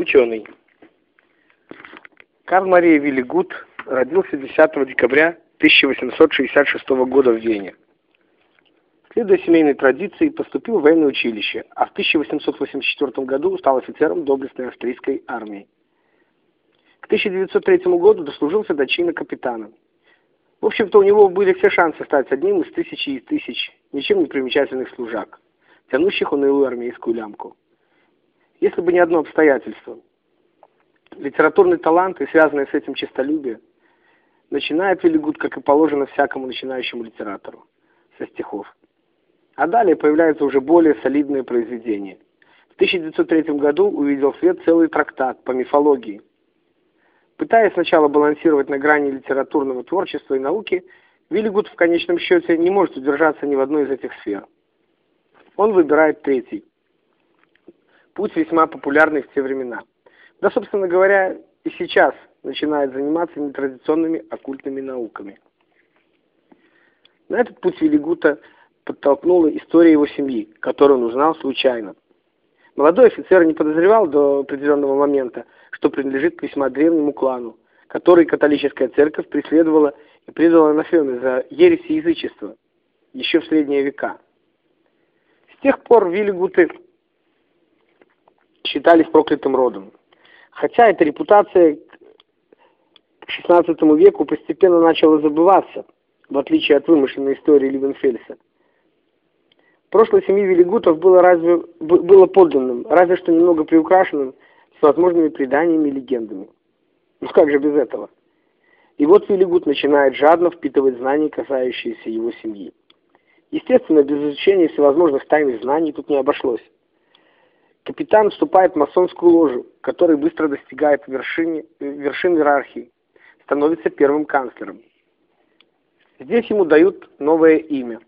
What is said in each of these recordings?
Ученый. Карл Мария Виллигут родился 10 декабря 1866 года в Вене. Следуя семейной традиции, поступил в военное училище, а в 1884 году стал офицером доблестной австрийской армии. К 1903 году дослужился до чина капитана. В общем-то, у него были все шансы стать одним из тысячи и тысяч ничем не примечательных служак, тянущих унылую армейскую лямку. Если бы не одно обстоятельство. Литературный талант и связанное с этим честолюбие начинает Виллигуд, как и положено всякому начинающему литератору, со стихов. А далее появляются уже более солидные произведения. В 1903 году увидел свет целый трактат по мифологии. Пытаясь сначала балансировать на грани литературного творчества и науки, Виллигуд в конечном счете не может удержаться ни в одной из этих сфер. Он выбирает третий. Путь весьма популярный в те времена. Да, собственно говоря, и сейчас начинает заниматься нетрадиционными оккультными науками. На этот путь Велигута подтолкнула история его семьи, которую он узнал случайно. Молодой офицер не подозревал до определенного момента, что принадлежит к весьма древнему клану, который католическая церковь преследовала и предала анафеме за ересь и язычество еще в средние века. С тех пор Виллигуты считались проклятым родом. Хотя эта репутация к XVI веку постепенно начала забываться, в отличие от вымышленной истории Ливенфельса. Прошлое семьи Велигутов было, разве, было подданным, разве что немного приукрашенным, с возможными преданиями и легендами. Ну как же без этого? И вот Велигут начинает жадно впитывать знания, касающиеся его семьи. Естественно, без изучения всевозможных тайных знаний тут не обошлось. Капитан вступает в масонскую ложу, которая быстро достигает вершины, вершин иерархии, становится первым канцлером. Здесь ему дают новое имя.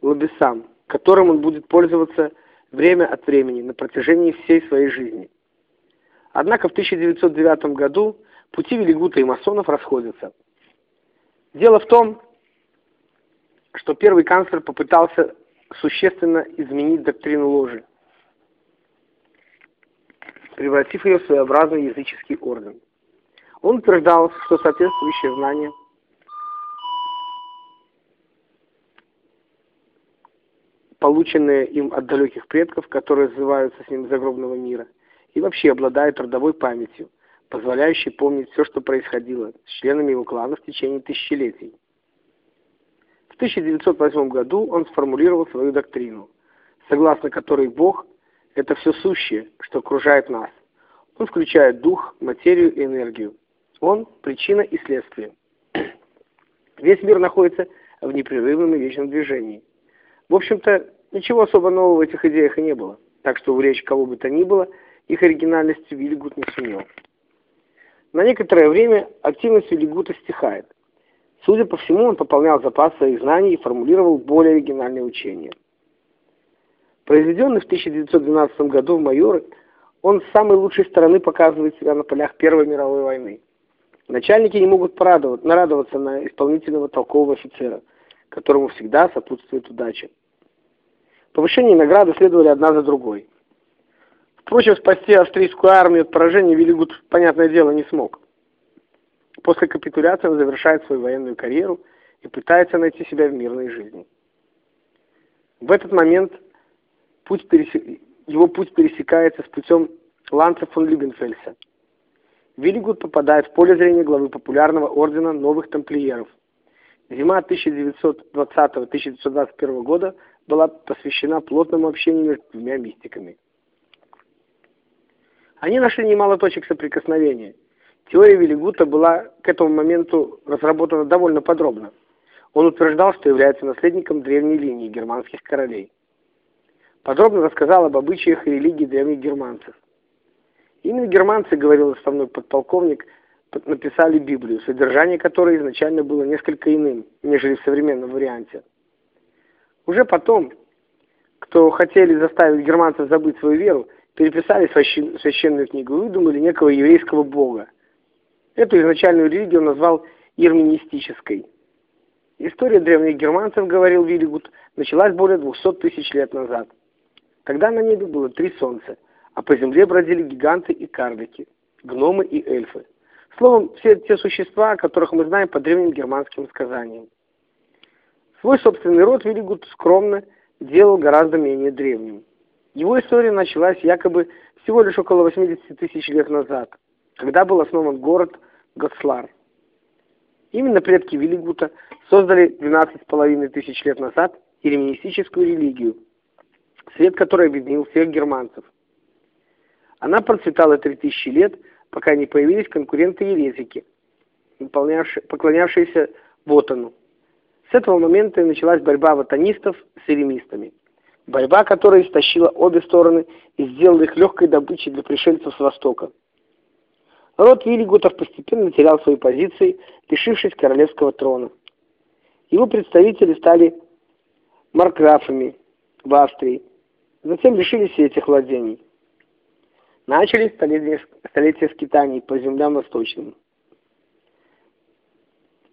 Лобесам, которым он будет пользоваться время от времени на протяжении всей своей жизни. Однако в 1909 году пути Велигута и масонов расходятся. Дело в том, что первый канцлер попытался существенно изменить доктрину ложи, превратив ее в своеобразный языческий орден. Он утверждал, что соответствующие знания полученные им от далеких предков, которые называются с ним загробного мира, и вообще обладают родовой памятью, позволяющей помнить все, что происходило с членами его клана в течение тысячелетий. В 1908 году он сформулировал свою доктрину, согласно которой Бог – это все сущее, что окружает нас. Он включает дух, материю и энергию. Он – причина и следствие. Весь мир находится в непрерывном и вечном движении. В общем-то, ничего особо нового в этих идеях и не было, так что увлечь кого бы то ни было их оригинальностью Вильгут не сумел. На некоторое время активность Вильгута стихает. Судя по всему, он пополнял запас своих знаний и формулировал более оригинальные учения. Произведенный в 1912 году в майоры, он с самой лучшей стороны показывает себя на полях Первой мировой войны. Начальники не могут порадовать, нарадоваться на исполнительного толкового офицера, которому всегда сопутствует удача. Повышение награды следовали одна за другой. Впрочем, спасти австрийскую армию от поражения Велигут, понятное дело, не смог. После капитуляции он завершает свою военную карьеру и пытается найти себя в мирной жизни. В этот момент путь пересек... его путь пересекается с путем Ланца фон Любенфельса. Виллигуд попадает в поле зрения главы популярного ордена новых тамплиеров. Зима 1920-1921 года была посвящена плотному общению между двумя мистиками. Они нашли немало точек соприкосновения – Теория Виллигута была к этому моменту разработана довольно подробно. Он утверждал, что является наследником древней линии германских королей. Подробно рассказал об обычаях и религии древних германцев. Именно германцы, говорил основной подполковник, написали Библию, содержание которой изначально было несколько иным, нежели в современном варианте. Уже потом, кто хотели заставить германцев забыть свою веру, переписали священную книгу и выдумали некого еврейского бога, Эту изначальную религию назвал ирменистической. История древних германцев, говорил Виллигут, началась более 200 тысяч лет назад. Тогда на небе было три солнца, а по земле бродили гиганты и карлики, гномы и эльфы. Словом, все те существа, о которых мы знаем по древним германским сказаниям. Свой собственный род Виллигут скромно делал гораздо менее древним. Его история началась якобы всего лишь около 80 тысяч лет назад, когда был основан город Готслар. Именно предки Виллигута создали 12,5 тысяч лет назад иереминистическую религию, свет которой объединил всех германцев. Она процветала 3000 лет, пока не появились конкуренты-еретики, поклонявшиеся Вотану. С этого момента и началась борьба ватанистов с иеремистами. Борьба, которая истощила обе стороны и сделала их легкой добычей для пришельцев с Востока. Род Виллигутов постепенно терял свои позиции, лишившись королевского трона. Его представители стали маркграфами в Австрии, затем лишились этих владений. Начались столетия, столетия скитаний по землям восточным.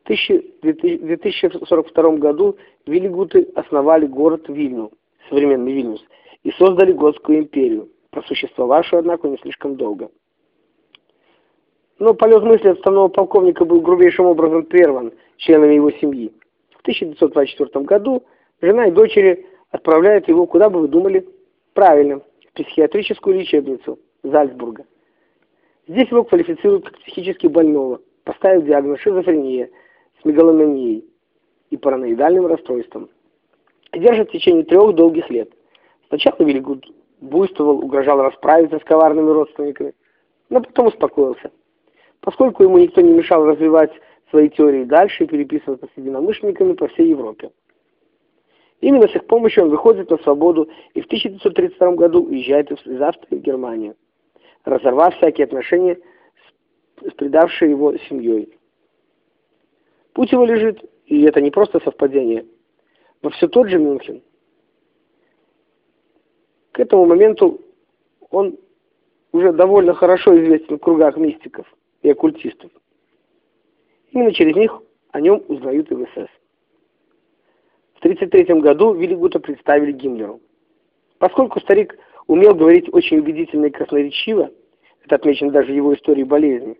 В 2042 году Виллигуты основали город Вильну, современный Вильнюс, и создали Готскую империю, просуществовавшую, однако, не слишком долго. Но полет мысли отставного полковника был грубейшим образом прерван членами его семьи. В 1924 году жена и дочери отправляют его, куда бы вы думали, правильно, в психиатрическую лечебницу Зальцбурга. Здесь его квалифицируют как психически больного, поставив диагноз шизофрения с мегаломанией и параноидальным расстройством. Держат в течение трех долгих лет. Сначала Вильгуд буйствовал, угрожал расправиться с коварными родственниками, но потом успокоился. Поскольку ему никто не мешал развивать свои теории дальше и переписываться с единомышленниками по всей Европе. Именно с их помощью он выходит на свободу и в 1932 году уезжает из Австрии в Германию, разорвав всякие отношения с, предавшей его семьей. Путь его лежит, и это не просто совпадение, во все тот же Мюнхен. К этому моменту он уже довольно хорошо известен в кругах мистиков и оккультистов. Именно через них о нем узнают и в СС. В 1933 году Виллигута представили Гиммлеру. Поскольку старик умел говорить очень убедительно и красноречиво, это отмечено даже его истории болезни,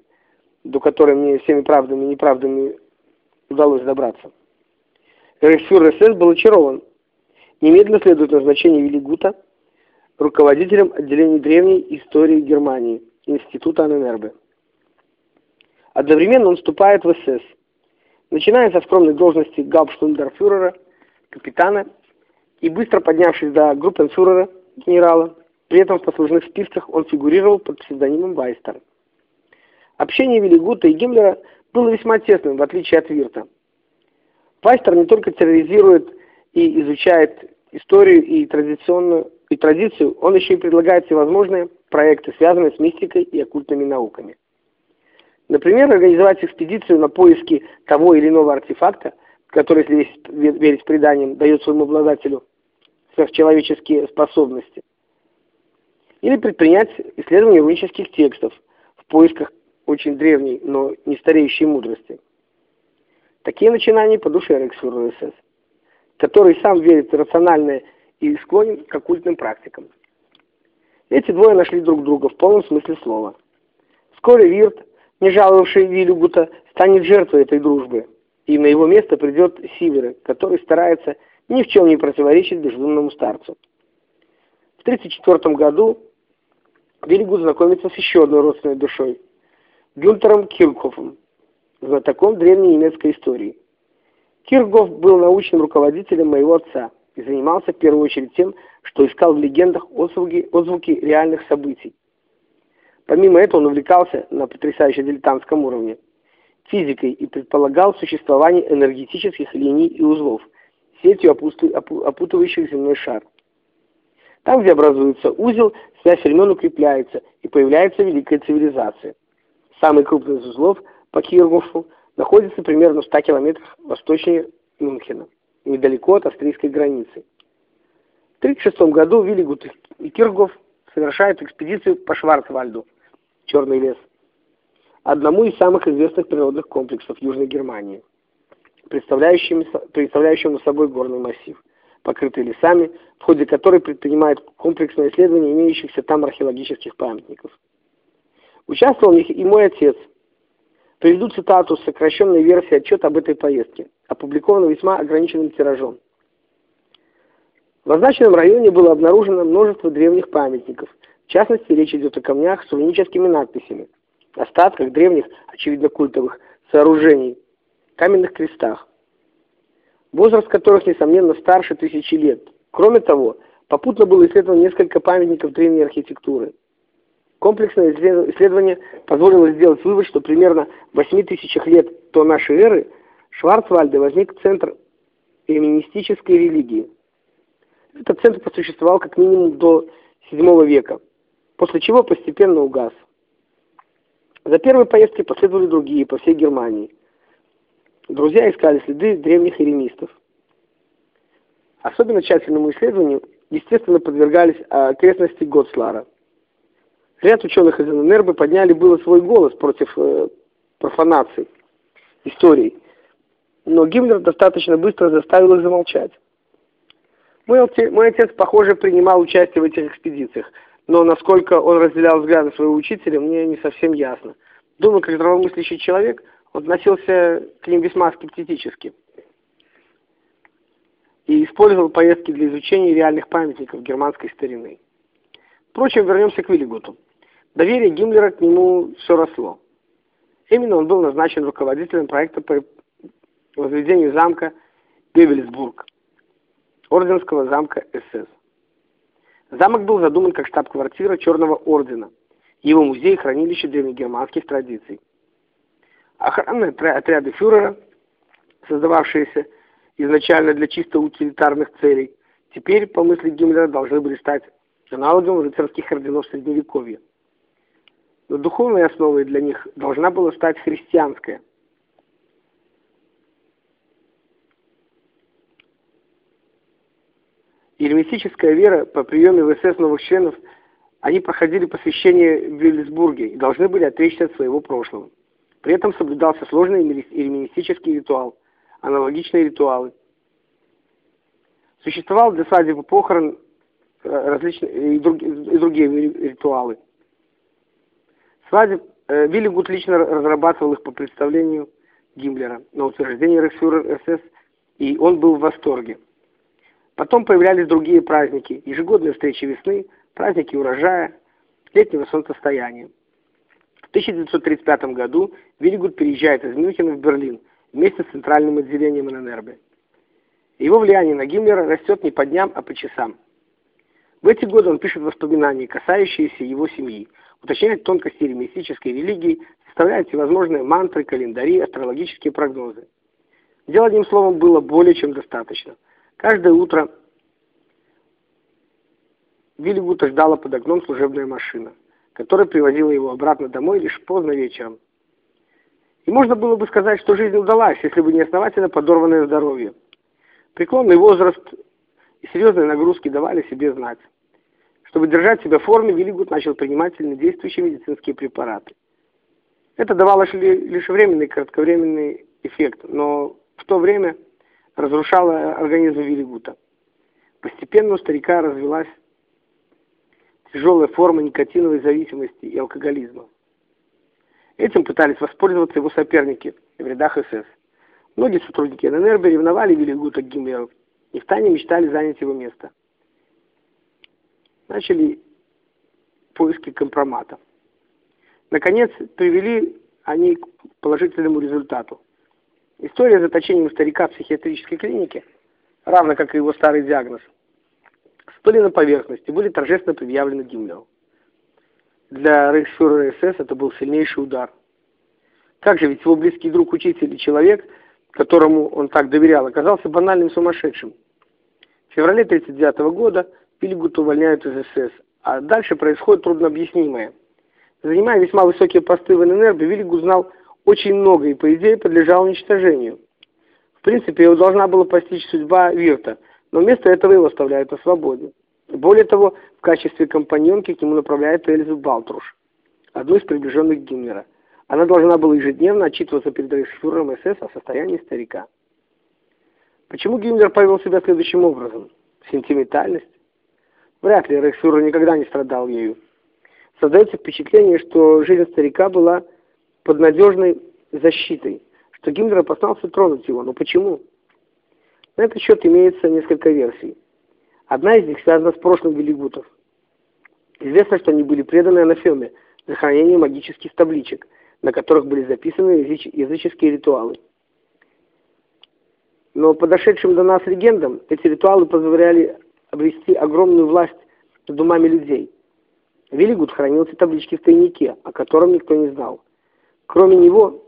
до которой мне всеми правдами и неправдами удалось добраться. Рейхсфюрер СС был очарован. Немедленно следует назначение Виллигута руководителем отделения древней истории Германии, Института Анненербе. Одновременно он вступает в СС. Начиная со скромной должности гауптштундерфюрера, капитана, и быстро поднявшись до группенфюрера, генерала, при этом в послужных списках он фигурировал под псевдонимом Вайстер. Общение Виллигута и Гиммлера было весьма тесным, в отличие от Вирта. Вайстер не только терроризирует и изучает историю и традиционную и традицию, он еще и предлагает всевозможные проекты, связанные с мистикой и оккультными науками. Например, организовать экспедицию на поиски того или иного артефакта, который, если верить преданиям, дает своему обладателю сверхчеловеческие способности. Или предпринять исследование рунических текстов в поисках очень древней, но не стареющей мудрости. Такие начинания по душе Рексфюрера СС, который сам верит в рациональное и склонен к оккультным практикам. Эти двое нашли друг друга в полном смысле слова. Вскоре Вирт не жаловавший Вильгута, станет жертвой этой дружбы, и на его место придет Сиверы, который старается ни в чем не противоречить безумному старцу. В 1934 году Вильгут знакомится с еще одной родственной душой, Гюнтером Киркhoфом, знатоком древней немецкой истории. Киркгоф был научным руководителем моего отца и занимался в первую очередь тем, что искал в легендах отзвуки, отзвуки реальных событий. Помимо этого он увлекался на потрясающе дилетантском уровне физикой и предполагал существование энергетических линий и узлов, сетью опутывающих земной шар. Там, где образуется узел, связь времен укрепляется и появляется великая цивилизация. Самый крупный из узлов по Киргофу находится примерно в 100 километрах восточнее Мюнхена, недалеко от австрийской границы. В 1936 году Виллигут и Киргоф совершают экспедицию по Шварцвальду, Черный лес, одному из самых известных природных комплексов Южной Германии, представляющему, собой горный массив. покрытой лесами, в ходе которой предпринимает комплексное исследование имеющихся там археологических памятников. Участвовал в них и мой отец. Приведу цитату с сокращенной версии отчета об этой поездке, опубликованного весьма ограниченным тиражом. В означенном районе было обнаружено множество древних памятников. В частности, речь идет о камнях с руническими надписями, остатках древних, очевидно культовых, сооружений, каменных крестах, возраст которых, несомненно, старше тысячи лет. Кроме того, попутно было исследовано несколько памятников древней архитектуры. Комплексное исследование позволило сделать вывод, что примерно в 8 тысячах лет до нашей эры Шварцвальде возник центр феминистической религии. Этот центр просуществовал как минимум до VII века, после чего постепенно угас. За первой поездкой последовали другие по всей Германии. Друзья искали следы древних еремистов. Особенно тщательному исследованию, естественно, подвергались окрестности Готслара. Ряд ученых из ННРБ подняли было свой голос против э, профанации истории, но Гиммлер достаточно быстро заставил их замолчать. Мой отец, похоже, принимал участие в этих экспедициях, но насколько он разделял взгляды своего учителя, мне не совсем ясно. Думаю, как здравомыслящий человек, он относился к ним весьма скептически и использовал поездки для изучения реальных памятников германской старины. Впрочем, вернемся к Виллигуту. Доверие Гиммлера к нему все росло. Именно он был назначен руководителем проекта по возведению замка Гевельсбург, Орденского замка СС. Замок был задуман как штаб-квартира Черного Ордена, его музей хранилище древнегерманских традиций. Охранные отряды фюрера, создававшиеся изначально для чисто утилитарных целей, теперь, по мысли Гиммлера, должны были стать аналогом рыцарских орденов Средневековья. Но духовной основой для них должна была стать христианская – Елемистическая вера по приеме в СС новых членов, они проходили посвящение в Вильсбурге и должны были отречься от своего прошлого. При этом соблюдался сложный елеминистический ритуал, аналогичные ритуалы. Существовал для свадебы похорон э, различные и, и другие ритуалы. Свадеб, э, Виллигут лично разрабатывал их по представлению Гиммлера на утверждение Рейхсфюрер СС, и он был в восторге. Потом появлялись другие праздники, ежегодные встречи весны, праздники урожая, летнего солнцестояния. В 1935 году Вильгуд переезжает из Мюнхена в Берлин вместе с центральным отделением ННРБ. Его влияние на Гиммлера растет не по дням, а по часам. В эти годы он пишет воспоминания, касающиеся его семьи, уточняет тонкости мистической религии, составляет всевозможные мантры, календари, астрологические прогнозы. Дел одним словом было более чем достаточно – Каждое утро Вильгута ждала под окном служебная машина, которая привозила его обратно домой лишь поздно вечером. И можно было бы сказать, что жизнь удалась, если бы не основательно подорванное здоровье. Преклонный возраст и серьезные нагрузки давали себе знать. Чтобы держать себя в форме, Виллигут начал принимать сильнодействующие медицинские препараты. Это давало лишь временный, кратковременный эффект, но в то время разрушала организм Виллигута. Постепенно у старика развилась тяжелая форма никотиновой зависимости и алкоголизма. Этим пытались воспользоваться его соперники в рядах СС. Многие сотрудники ННРБ ревновали Виллигута к Гиммлеру и втайне мечтали занять его место. Начали поиски компромата. Наконец, привели они к положительному результату. История заточения старика в психиатрической клинике, равно как и его старый диагноз, всплыли на поверхность и были торжественно предъявлены Гиммлеру. Для рейхсфюрера СС это был сильнейший удар. Как же, ведь его близкий друг, учитель и человек, которому он так доверял, оказался банальным сумасшедшим. В феврале 1939 года Пильгут увольняют из СС, а дальше происходит труднообъяснимое. Занимая весьма высокие посты в ННР, Вильгут знал очень много и, по идее, подлежал уничтожению. В принципе, его должна была постичь судьба Вирта, но вместо этого его оставляют на свободе. Более того, в качестве компаньонки к нему направляет Эльзу Балтруш, одну из приближенных Гиммлера. Она должна была ежедневно отчитываться перед рейхсфюрером СС о состоянии старика. Почему Гиммлер повел себя следующим образом? Сентиментальность? Вряд ли Рейхсфюрер никогда не страдал ею. Создается впечатление, что жизнь старика была под надежной защитой, что Гиммлер опасался тронуть его. Но почему? На этот счет имеется несколько версий. Одна из них связана с прошлым Велигутов. Известно, что они были преданы анафеме за хранение магических табличек, на которых были записаны языч языческие ритуалы. Но подошедшим до нас легендам эти ритуалы позволяли обрести огромную власть над умами людей. Велигут хранил эти таблички в тайнике, о котором никто не знал. Кроме него,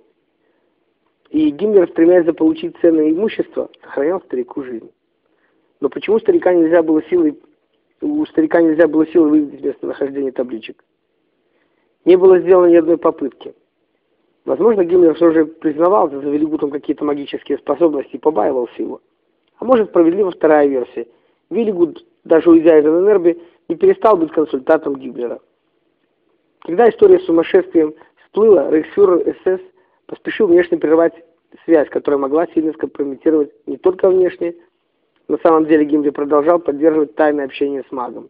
и Гиммлер, стремясь заполучить ценное имущество, сохранял старику жизнь. Но почему старика нельзя было силой, у старика нельзя было силой вывести местонахождение табличек? Не было сделано ни одной попытки. Возможно, Гиммлер все же признавал за Велигутом какие-то магические способности и побаивался его. А может, справедлива вторая версия. Велигут, даже уйдя из ННРБ, не перестал быть консультантом Гиммлера. Когда история с сумасшествием всплыла, рейхсфюрер СС поспешил внешне прервать связь, которая могла сильно скомпрометировать не только внешне, на самом деле Гиммлер продолжал поддерживать тайное общение с магом.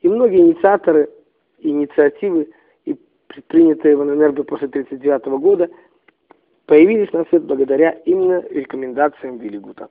И многие инициаторы инициативы предпринятые в ННРБ после 1939 года, появились на свет благодаря именно рекомендациям Виллигута.